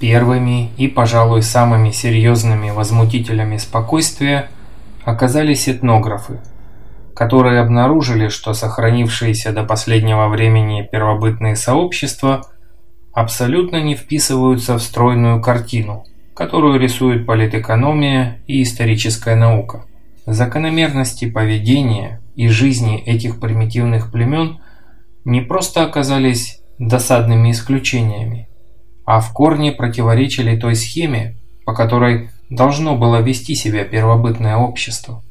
Первыми и, пожалуй, самыми серьезными возмутителями спокойствия оказались этнографы, которые обнаружили, что сохранившиеся до последнего времени первобытные сообщества абсолютно не вписываются в стройную картину, которую рисует политэкономия и историческая наука. Закономерности поведения и жизни этих примитивных племен не просто оказались досадными исключениями, а в корне противоречили той схеме, по которой должно было вести себя первобытное общество.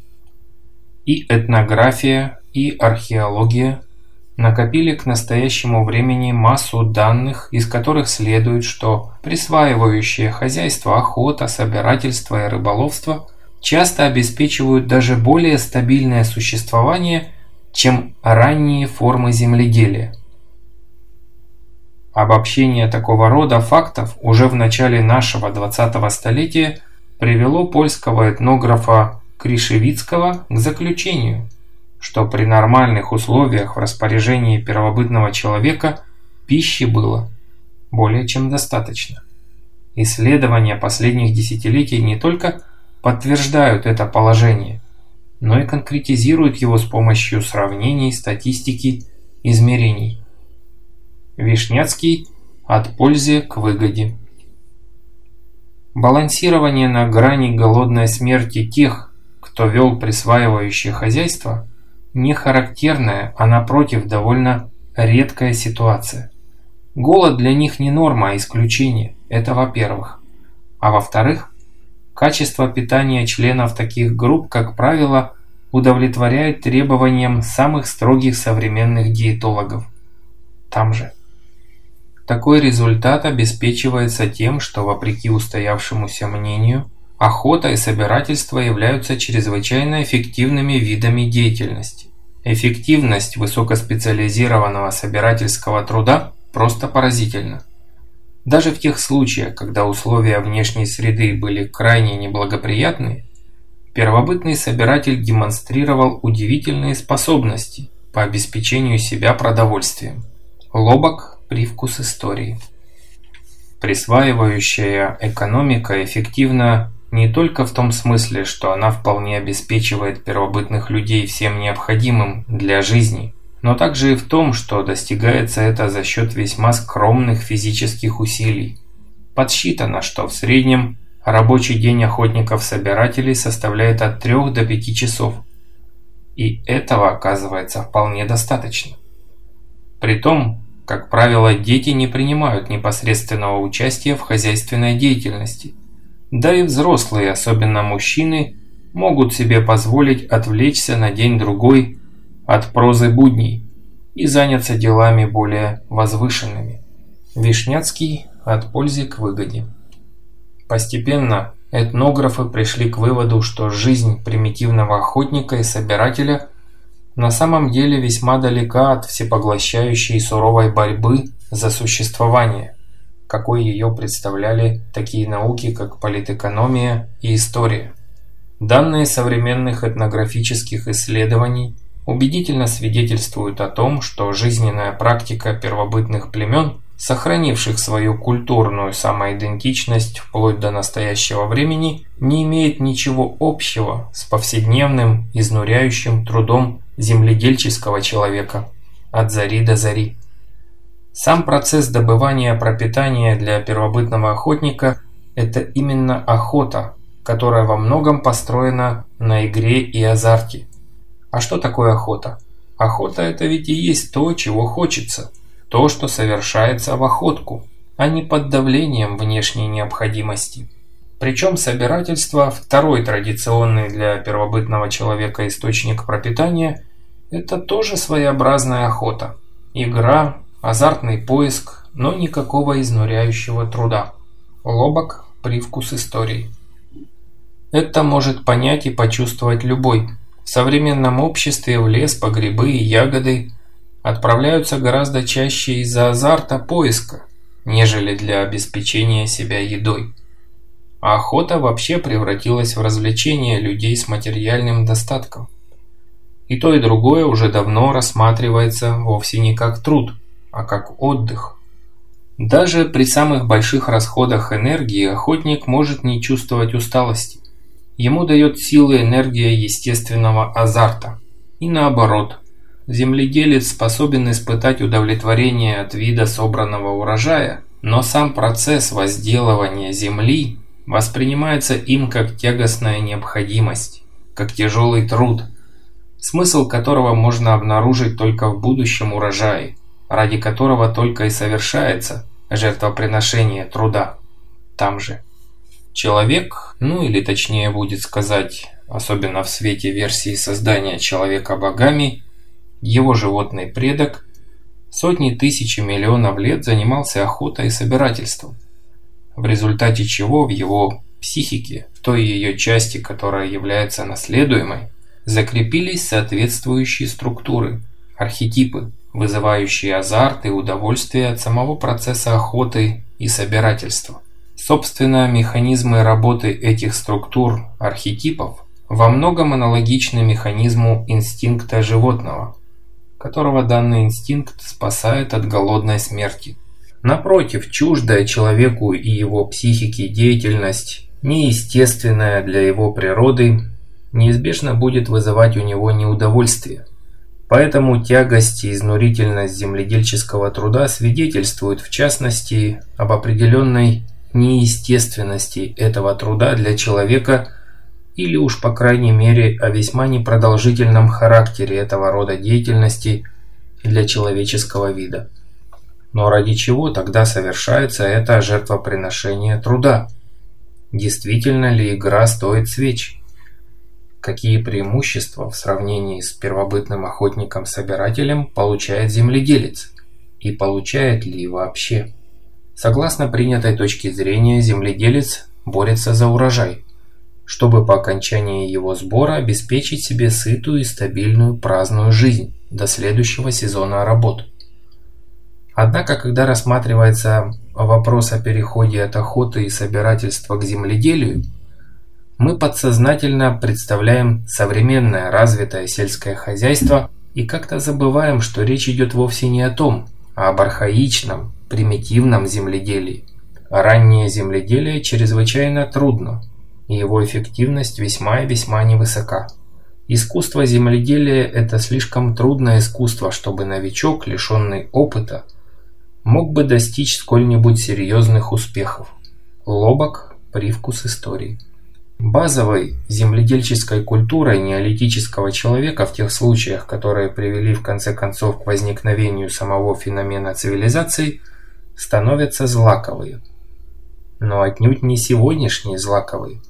И этнография, и археология накопили к настоящему времени массу данных, из которых следует, что присваивающее хозяйство, охота, собирательство и рыболовство часто обеспечивают даже более стабильное существование, чем ранние формы земледелия. Обобщение такого рода фактов уже в начале нашего 20-го столетия привело польского этнографа Кришевицкого к заключению, что при нормальных условиях в распоряжении первобытного человека пищи было более чем достаточно. Исследования последних десятилетий не только подтверждают это положение, но и конкретизируют его с помощью сравнений, статистики, измерений. Вишняцкий от пользы к выгоде. Балансирование на грани голодной смерти тех, кто вел присваивающее хозяйство, не характерная, а напротив довольно редкая ситуация. Голод для них не норма, а исключение, это во-первых. А во-вторых, качество питания членов таких групп, как правило, удовлетворяет требованиям самых строгих современных диетологов. Там же. Такой результат обеспечивается тем, что вопреки устоявшемуся мнению, охота и собирательство являются чрезвычайно эффективными видами деятельности. Эффективность высокоспециализированного собирательского труда просто поразительна. Даже в тех случаях, когда условия внешней среды были крайне неблагоприятны, первобытный собиратель демонстрировал удивительные способности по обеспечению себя продовольствием. Лобок привкус истории. Присваивающая экономика эффективна не только в том смысле, что она вполне обеспечивает первобытных людей всем необходимым для жизни, но также и в том, что достигается это за счет весьма скромных физических усилий. Подсчитано, что в среднем рабочий день охотников-собирателей составляет от 3 до 5 часов. И этого оказывается вполне достаточно. Притом, как правило, дети не принимают непосредственного участия в хозяйственной деятельности. Да и взрослые, особенно мужчины, могут себе позволить отвлечься на день-другой от прозы будней и заняться делами более возвышенными. Вишняцкий от пользы к выгоде. Постепенно этнографы пришли к выводу, что жизнь примитивного охотника и собирателя на самом деле весьма далека от всепоглощающей суровой борьбы за существование, какой ее представляли такие науки, как политэкономия и история. Данные современных этнографических исследований убедительно свидетельствуют о том, что жизненная практика первобытных племен, сохранивших свою культурную самоидентичность вплоть до настоящего времени, не имеет ничего общего с повседневным изнуряющим трудом земледельческого человека от зари до зари. Сам процесс добывания пропитания для первобытного охотника – это именно охота, которая во многом построена на игре и азарте. А что такое охота? Охота – это ведь и есть то, чего хочется, то, что совершается в охотку, а не под давлением внешней необходимости. Причем собирательство, второй традиционный для первобытного человека источник пропитания, это тоже своеобразная охота. Игра, азартный поиск, но никакого изнуряющего труда. Лобок – привкус истории. Это может понять и почувствовать любой. В современном обществе в лес по грибы и ягоды отправляются гораздо чаще из-за азарта поиска, нежели для обеспечения себя едой. А охота вообще превратилась в развлечение людей с материальным достатком. И то, и другое уже давно рассматривается вовсе не как труд, а как отдых. Даже при самых больших расходах энергии охотник может не чувствовать усталости. Ему дает силы энергия естественного азарта. И наоборот, земледелец способен испытать удовлетворение от вида собранного урожая, но сам процесс возделывания земли воспринимается им как тягостная необходимость, как тяжелый труд, смысл которого можно обнаружить только в будущем урожае, ради которого только и совершается жертвоприношение труда там же. Человек, ну или точнее будет сказать, особенно в свете версии создания человека богами, его животный предок, сотни тысяч миллионов лет занимался охотой и собирательством, в результате чего в его психике, в той ее части, которая является наследуемой, закрепились соответствующие структуры, архетипы, вызывающие азарт и удовольствие от самого процесса охоты и собирательства. Собственно, механизмы работы этих структур, архетипов, во многом аналогичны механизму инстинкта животного, которого данный инстинкт спасает от голодной смерти. Напротив, чуждая человеку и его психике деятельность, неестественная для его природы, неизбежно будет вызывать у него неудовольствие. Поэтому тягость и изнурительность земледельческого труда свидетельствуют в частности об определенной неестественности этого труда для человека или уж по крайней мере о весьма непродолжительном характере этого рода деятельности для человеческого вида. Но ради чего тогда совершается это жертвоприношение труда? Действительно ли игра стоит свеч? Какие преимущества в сравнении с первобытным охотником-собирателем получает земледелец? И получает ли вообще? Согласно принятой точке зрения, земледелец борется за урожай, чтобы по окончании его сбора обеспечить себе сытую и стабильную праздную жизнь до следующего сезона работ. Однако, когда рассматривается вопрос о переходе от охоты и собирательства к земледелию, мы подсознательно представляем современное развитое сельское хозяйство и как-то забываем, что речь идет вовсе не о том, а об архаичном, примитивном земледелии. Раннее земледелие чрезвычайно трудно, и его эффективность весьма и весьма невысока. Искусство земледелия – это слишком трудное искусство, чтобы новичок, лишенный опыта, мог бы достичь сколь-нибудь серьезных успехов. Лобок – привкус истории. Базовой земледельческой культурой неолитического человека в тех случаях, которые привели в конце концов к возникновению самого феномена цивилизации – становятся злаковые. Но отнюдь не сегодняшние злаковые,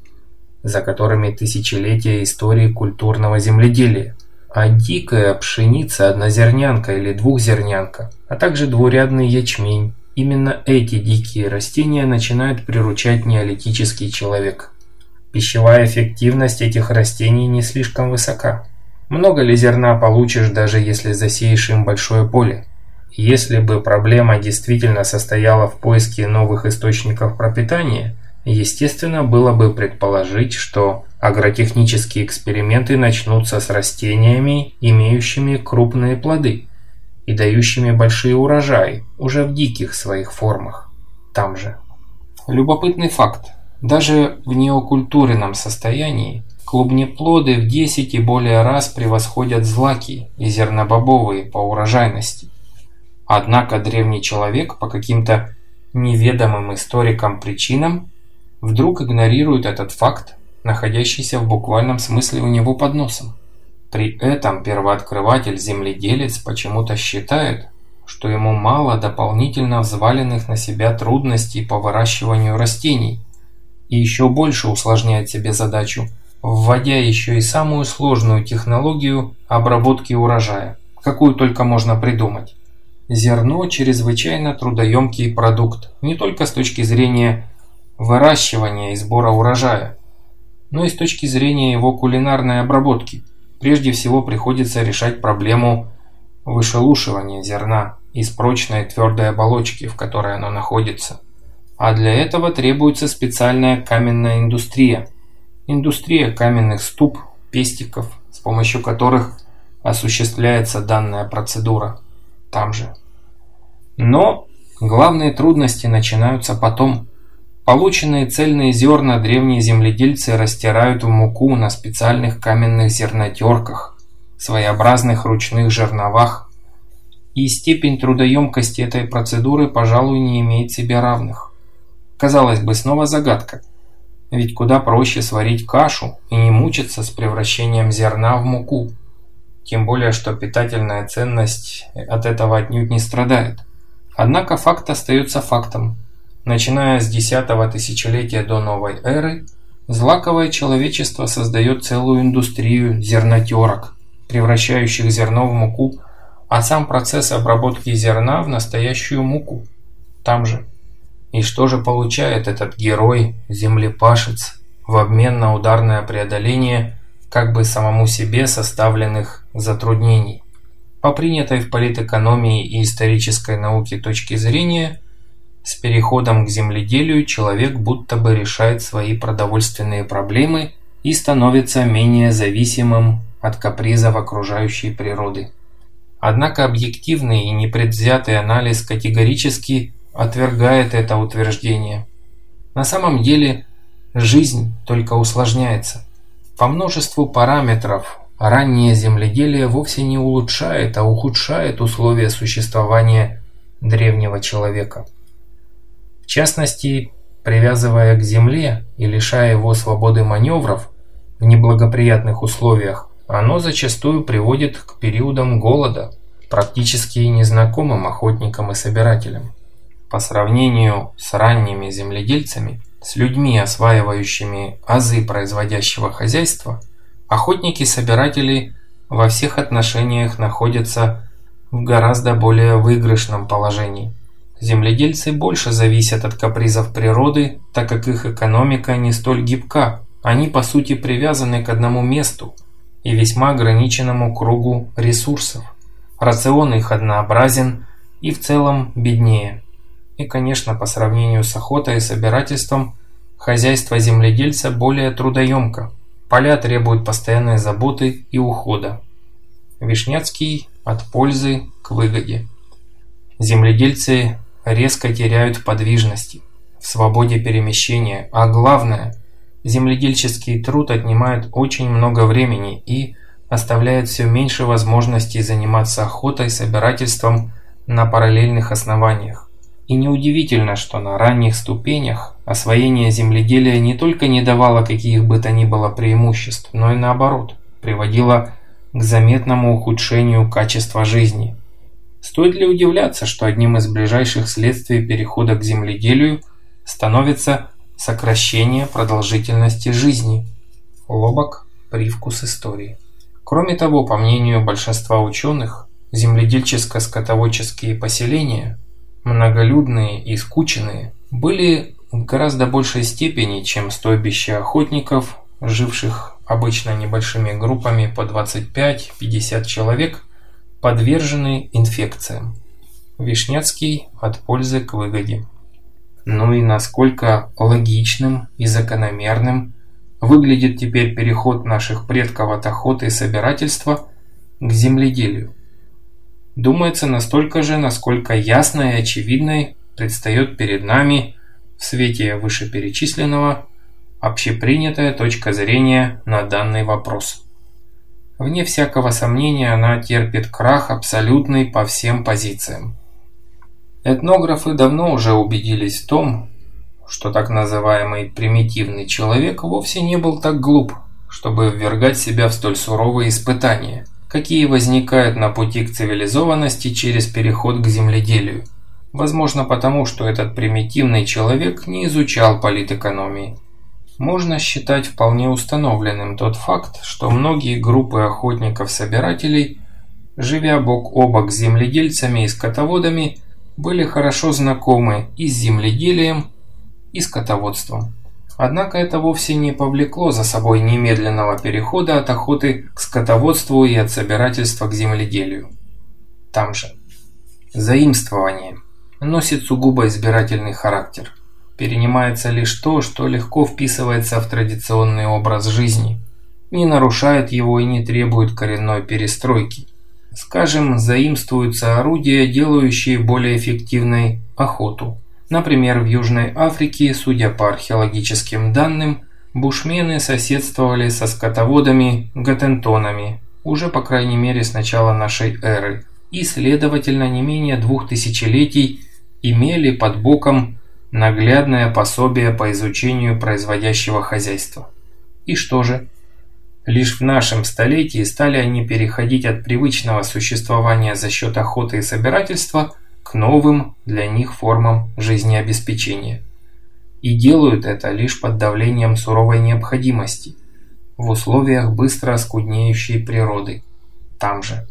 за которыми тысячелетия истории культурного земледелия, а дикая пшеница однозернянка или двухзернянка, а также двурядный ячмень. Именно эти дикие растения начинают приручать неолитический человек. Пищевая эффективность этих растений не слишком высока. Много ли зерна получишь, даже если засеешь им большое поле? Если бы проблема действительно состояла в поиске новых источников пропитания, естественно было бы предположить, что агротехнические эксперименты начнутся с растениями, имеющими крупные плоды и дающими большие урожаи, уже в диких своих формах, там же. Любопытный факт. Даже в неокультуренном состоянии клубнеплоды в 10 и более раз превосходят злаки и зернобобовые по урожайности. Однако древний человек по каким-то неведомым историкам причинам вдруг игнорирует этот факт, находящийся в буквальном смысле у него под носом. При этом первооткрыватель-земледелец почему-то считает, что ему мало дополнительно взваленных на себя трудностей по выращиванию растений и еще больше усложняет себе задачу, вводя еще и самую сложную технологию обработки урожая, какую только можно придумать. Зерно – чрезвычайно трудоемкий продукт, не только с точки зрения выращивания и сбора урожая, но и с точки зрения его кулинарной обработки. Прежде всего приходится решать проблему вышелушивания зерна из прочной твердой оболочки, в которой оно находится. А для этого требуется специальная каменная индустрия. Индустрия каменных ступ, пестиков, с помощью которых осуществляется данная процедура там же. Но Главные трудности начинаются потом. Полученные цельные зерна древние земледельцы растирают в муку на специальных каменных зернотерках, своеобразных ручных жерновах, и степень трудоемкости этой процедуры, пожалуй, не имеет себе равных. Казалось бы, снова загадка. Ведь куда проще сварить кашу и не мучиться с превращением зерна в муку. Тем более, что питательная ценность от этого отнюдь не страдает. Однако факт остается фактом. Начиная с десятого тысячелетия до новой эры, злаковое человечество создает целую индустрию зернотерок, превращающих зерно в муку – а сам процесс обработки зерна в настоящую муку. Там же. И что же получает этот герой, землепашец, в обмен на ударное преодоление как бы самому себе составленных затруднений? По принятой в политэкономии и исторической науке точки зрения, с переходом к земледелию человек будто бы решает свои продовольственные проблемы и становится менее зависимым от капризов окружающей природы. Однако объективный и непредвзятый анализ категорически отвергает это утверждение. На самом деле жизнь только усложняется. По множеству параметров раннее земледелие вовсе не улучшает, а ухудшает условия существования древнего человека. В частности, привязывая к земле и лишая его свободы маневров в неблагоприятных условиях, оно зачастую приводит к периодам голода, практически незнакомым охотникам и собирателям. По сравнению с ранними земледельцами, с людьми, осваивающими азы производящего хозяйства, охотники-собиратели во всех отношениях находятся в гораздо более выигрышном положении. Земледельцы больше зависят от капризов природы, так как их экономика не столь гибка. Они по сути привязаны к одному месту, и весьма ограниченному кругу ресурсов. Рацион их однообразен и в целом беднее. И, конечно, по сравнению с охотой и собирательством, хозяйство земледельца более трудоемко. Поля требуют постоянной заботы и ухода. Вишняцкий от пользы к выгоде. Земледельцы резко теряют в подвижности, в свободе перемещения, а главное – Земледельческий труд отнимает очень много времени и оставляет все меньше возможностей заниматься охотой, собирательством на параллельных основаниях. И неудивительно, что на ранних ступенях освоение земледелия не только не давало каких бы то ни было преимуществ, но и наоборот, приводило к заметному ухудшению качества жизни. Стоит ли удивляться, что одним из ближайших следствий перехода к земледелию становится сокращение продолжительности жизни. Лобок – привкус истории. Кроме того, по мнению большинства ученых, земледельческо-скотоводческие поселения, многолюдные и скученные, были в гораздо большей степени, чем стойбища охотников, живших обычно небольшими группами по 25-50 человек, подвержены инфекциям. Вишняцкий от пользы к выгоде ну и насколько логичным и закономерным выглядит теперь переход наших предков от охоты и собирательства к земледелию. Думается настолько же, насколько ясной и очевидной предстает перед нами в свете вышеперечисленного общепринятая точка зрения на данный вопрос. Вне всякого сомнения она терпит крах абсолютный по всем позициям. Этнографы давно уже убедились в том, что так называемый примитивный человек вовсе не был так глуп, чтобы ввергать себя в столь суровые испытания, какие возникают на пути к цивилизованности через переход к земледелию. Возможно потому, что этот примитивный человек не изучал политэкономии. Можно считать вполне установленным тот факт, что многие группы охотников-собирателей, живя бок о бок с земледельцами и скотоводами, были хорошо знакомы и с земледелием, и скотоводством. Однако это вовсе не повлекло за собой немедленного перехода от охоты к скотоводству и от собирательства к земледелию. Там же. Заимствование носит сугубо избирательный характер. Перенимается лишь то, что легко вписывается в традиционный образ жизни, не нарушает его и не требует коренной перестройки. Скажем, заимствуются орудия, делающие более эффективной охоту. Например, в Южной Африке, судя по археологическим данным, бушмены соседствовали со скотоводами гатентонами, уже по крайней мере с начала нашей эры, и, следовательно, не менее двух тысячелетий имели под боком наглядное пособие по изучению производящего хозяйства. И что же? Лишь в нашем столетии стали они переходить от привычного существования за счет охоты и собирательства к новым для них формам жизнеобеспечения. И делают это лишь под давлением суровой необходимости, в условиях быстро оскуднеющей природы, там же.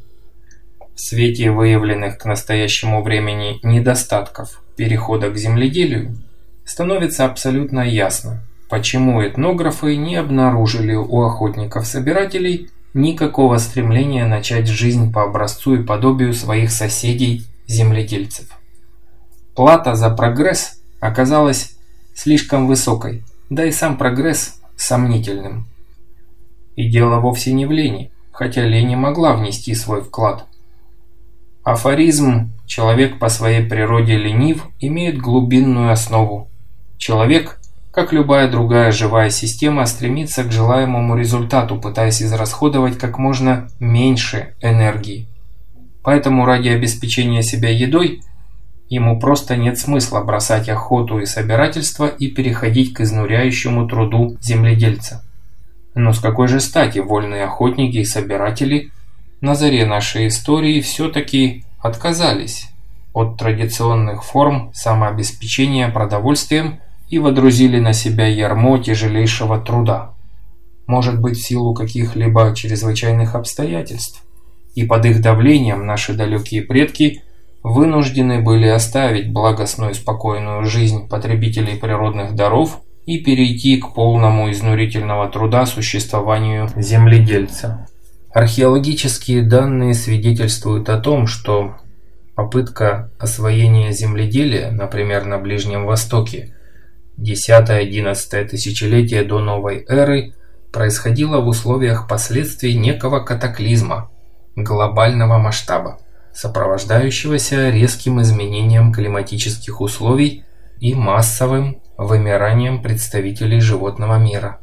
В свете выявленных к настоящему времени недостатков перехода к земледелию становится абсолютно ясно, почему этнографы не обнаружили у охотников-собирателей никакого стремления начать жизнь по образцу и подобию своих соседей-земледельцев. Плата за прогресс оказалась слишком высокой, да и сам прогресс сомнительным. И дело вовсе не в лени, хотя лень могла внести свой вклад. Афоризм «человек по своей природе ленив» имеет глубинную основу. Человек, как любая другая живая система, стремится к желаемому результату, пытаясь израсходовать как можно меньше энергии. Поэтому ради обеспечения себя едой ему просто нет смысла бросать охоту и собирательство и переходить к изнуряющему труду земледельца. Но с какой же стати вольные охотники и собиратели – на заре нашей истории все-таки отказались от традиционных форм самообеспечения продовольствием и водрузили на себя ярмо тяжелейшего труда. Может быть, в силу каких-либо чрезвычайных обстоятельств. И под их давлением наши далекие предки вынуждены были оставить благостную спокойную жизнь потребителей природных даров и перейти к полному изнурительного труда существованию земледельца. Археологические данные свидетельствуют о том, что попытка освоения земледелия, например, на Ближнем Востоке, 10-11 тысячелетие до новой эры, происходила в условиях последствий некого катаклизма глобального масштаба, сопровождающегося резким изменением климатических условий и массовым вымиранием представителей животного мира.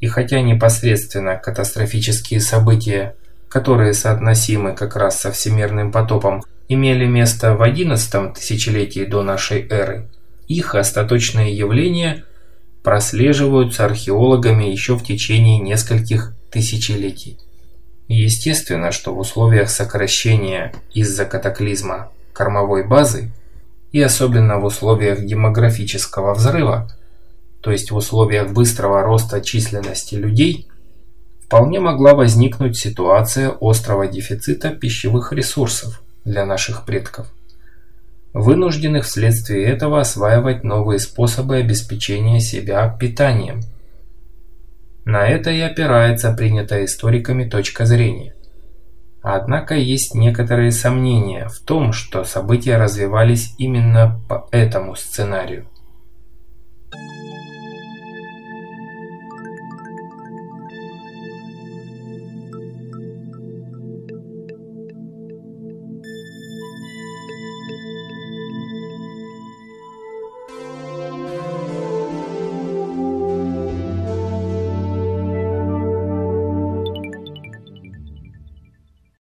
И хотя непосредственно катастрофические события, которые соотносимы как раз со всемирным потопом, имели место в XI тысячелетии до нашей эры, их остаточные явления прослеживаются археологами еще в течение нескольких тысячелетий. Естественно, что в условиях сокращения из-за катаклизма кормовой базы и особенно в условиях демографического взрыва то есть в условиях быстрого роста численности людей, вполне могла возникнуть ситуация острого дефицита пищевых ресурсов для наших предков, вынужденных вследствие этого осваивать новые способы обеспечения себя питанием. На это и опирается принятая историками точка зрения. Однако есть некоторые сомнения в том, что события развивались именно по этому сценарию.